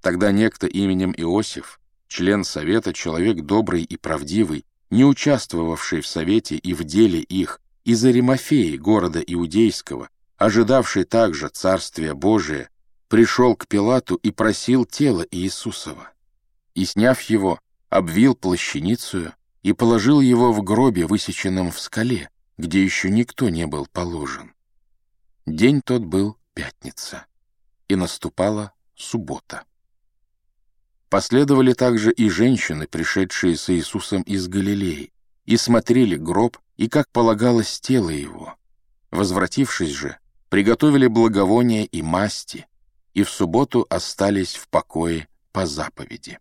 Тогда некто именем Иосиф, член совета, человек добрый и правдивый, не участвовавший в совете и в деле их, из Аримафеи, города Иудейского, ожидавший также Царствия Божия, пришел к Пилату и просил тело Иисусова. И, сняв его, обвил плащаницею и положил его в гробе, высеченном в скале, где еще никто не был положен. День тот был пятница, и наступала суббота. Последовали также и женщины, пришедшие с Иисусом из Галилеи, и смотрели гроб, и, как полагалось, тело его. Возвратившись же, приготовили благовония и масти, и в субботу остались в покое по заповеди.